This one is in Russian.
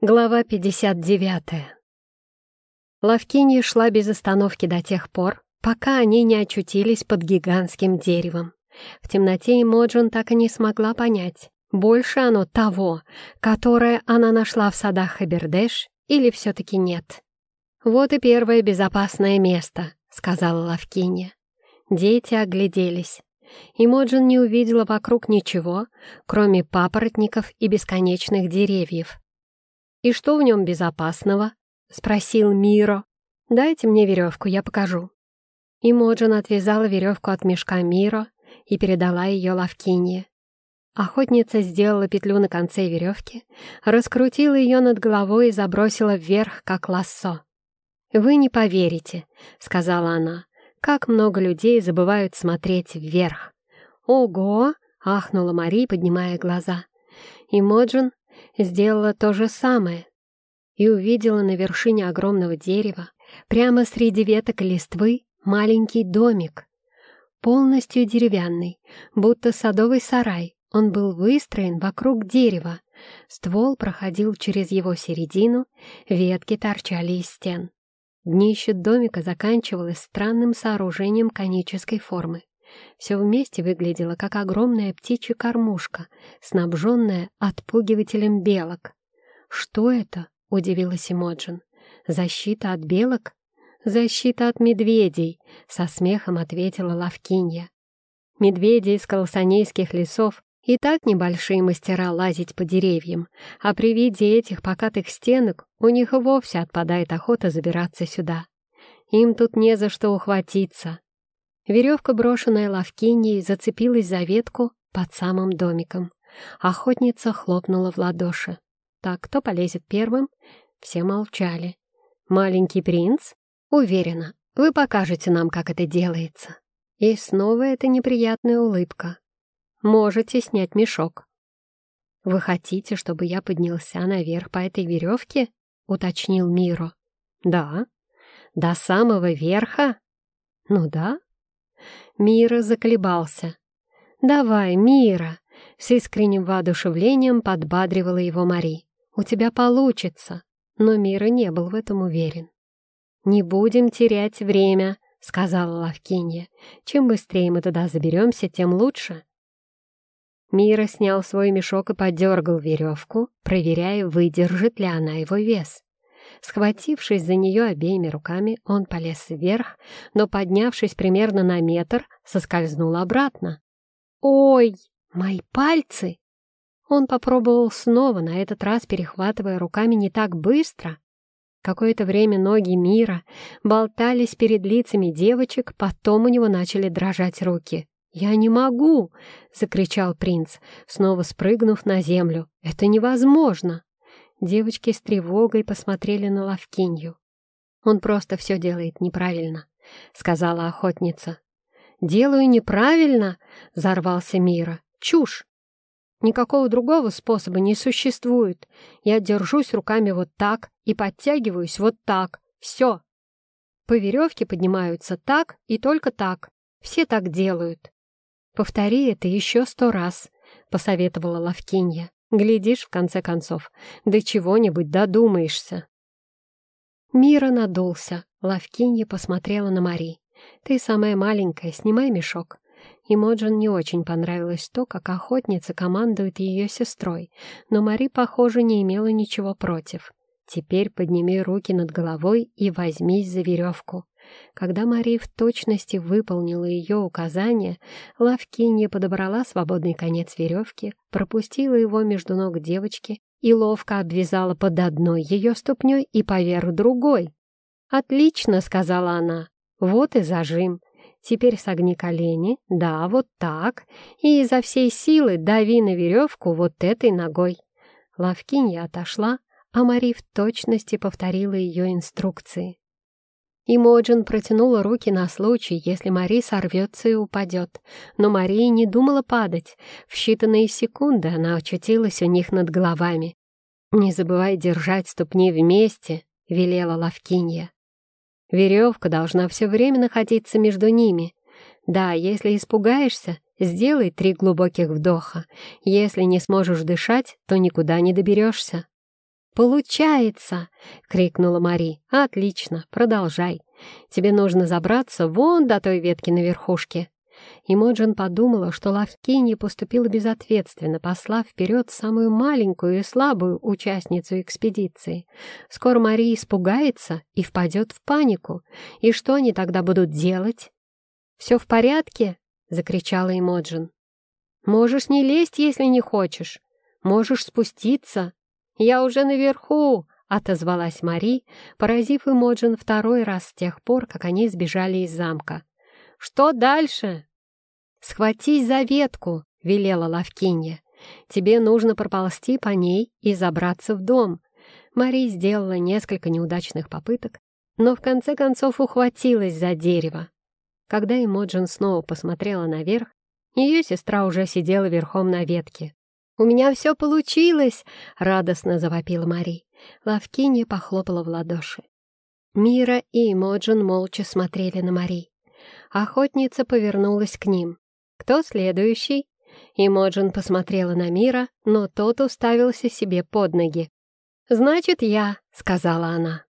Глава 59. Лавкинья шла без остановки до тех пор, пока они не очутились под гигантским деревом. В темноте Эмоджин так и не смогла понять, больше оно того, которое она нашла в садах Хабердеш, или все-таки нет. «Вот и первое безопасное место», — сказала Лавкинья. Дети огляделись. Эмоджин не увидела вокруг ничего, кроме папоротников и бесконечных деревьев. «И что в нем безопасного?» — спросил Миро. «Дайте мне веревку, я покажу». И Моджин отвязала веревку от мешка Миро и передала ее Лавкинье. Охотница сделала петлю на конце веревки, раскрутила ее над головой и забросила вверх, как лассо. «Вы не поверите», — сказала она, — «как много людей забывают смотреть вверх». «Ого!» — ахнула Мари, поднимая глаза. И Моджин сделала то же самое и увидела на вершине огромного дерева, прямо среди веток листвы, маленький домик. Полностью деревянный, будто садовый сарай, он был выстроен вокруг дерева. Ствол проходил через его середину, ветки торчали из стен. Днище домика заканчивалось странным сооружением конической формы. Все вместе выглядело, как огромная птичья кормушка, снабженная отпугивателем белок. «Что это?» — удивилась Эмоджин. «Защита от белок?» «Защита от медведей», — со смехом ответила Лавкинья. Медведи из колосанейских лесов и так небольшие мастера лазить по деревьям, а при виде этих покатых стенок у них вовсе отпадает охота забираться сюда. Им тут не за что ухватиться. Веревка, брошенная лавкиньей, зацепилась за ветку под самым домиком. Охотница хлопнула в ладоши. «Так, кто полезет первым?» Все молчали. «Маленький принц?» «Уверена, вы покажете нам, как это делается». И снова эта неприятная улыбка. «Можете снять мешок». «Вы хотите, чтобы я поднялся наверх по этой веревке?» — уточнил Миро. «Да». «До самого верха?» «Ну да», Мира заколебался. «Давай, Мира!» — с искренним воодушевлением подбадривала его Мари. «У тебя получится!» Но Мира не был в этом уверен. «Не будем терять время», — сказала Лавкинья. «Чем быстрее мы туда заберемся, тем лучше». Мира снял свой мешок и подергал веревку, проверяя, выдержит ли она его вес. Схватившись за нее обеими руками, он полез вверх, но, поднявшись примерно на метр, соскользнул обратно. «Ой, мои пальцы!» Он попробовал снова, на этот раз перехватывая руками не так быстро. Какое-то время ноги мира болтались перед лицами девочек, потом у него начали дрожать руки. «Я не могу!» — закричал принц, снова спрыгнув на землю. «Это невозможно!» Девочки с тревогой посмотрели на Лавкинью. «Он просто все делает неправильно», — сказала охотница. «Делаю неправильно?» — взорвался Мира. «Чушь! Никакого другого способа не существует. Я держусь руками вот так и подтягиваюсь вот так. Все. По веревке поднимаются так и только так. Все так делают. Повтори это еще сто раз», — посоветовала Лавкинья. Глядишь, в конце концов, до чего-нибудь додумаешься. Мира надулся. Лавкинья посмотрела на Мари. «Ты самая маленькая, снимай мешок». И не очень понравилось то, как охотница командует ее сестрой, но Мари, похоже, не имела ничего против. «Теперь подними руки над головой и возьмись за веревку». Когда Мари в точности выполнила ее указание, Лавкинья подобрала свободный конец веревки, пропустила его между ног девочки и ловко обвязала под одной ее ступней и поверх другой. «Отлично!» — сказала она. «Вот и зажим. Теперь согни колени, да, вот так, и изо всей силы дави на веревку вот этой ногой». Лавкинья отошла, а Мари в точности повторила ее инструкции. Имоджин протянула руки на случай, если Мари сорвется и упадет. Но Мария не думала падать. В считанные секунды она очутилась у них над головами. «Не забывай держать ступни вместе», — велела Лавкинья. «Веревка должна все время находиться между ними. Да, если испугаешься, сделай три глубоких вдоха. Если не сможешь дышать, то никуда не доберешься». «Получается!» — крикнула Мари. «Отлично, продолжай. Тебе нужно забраться вон до той ветки на верхушке». И Моджин подумала, что Лавкини поступила безответственно, послав вперед самую маленькую и слабую участницу экспедиции. Скоро Мария испугается и впадет в панику. И что они тогда будут делать? «Все в порядке?» — закричала Эмоджин. «Можешь не лезть, если не хочешь. Можешь спуститься. Я уже наверху!» — отозвалась Мари, поразив Эмоджин второй раз с тех пор, как они сбежали из замка. «Что дальше?» «Схватись за ветку!» — велела Лавкинья. «Тебе нужно проползти по ней и забраться в дом». Мари сделала несколько неудачных попыток, но в конце концов ухватилась за дерево. Когда Эмоджин снова посмотрела наверх, ее сестра уже сидела верхом на ветке. «У меня все получилось!» — радостно завопила Мари. Лавкинья похлопала в ладоши. Мира и Эмоджин молча смотрели на Мари. Охотница повернулась к ним. «Кто следующий?» Эмоджин посмотрела на Мира, но тот уставился себе под ноги. «Значит, я», — сказала она.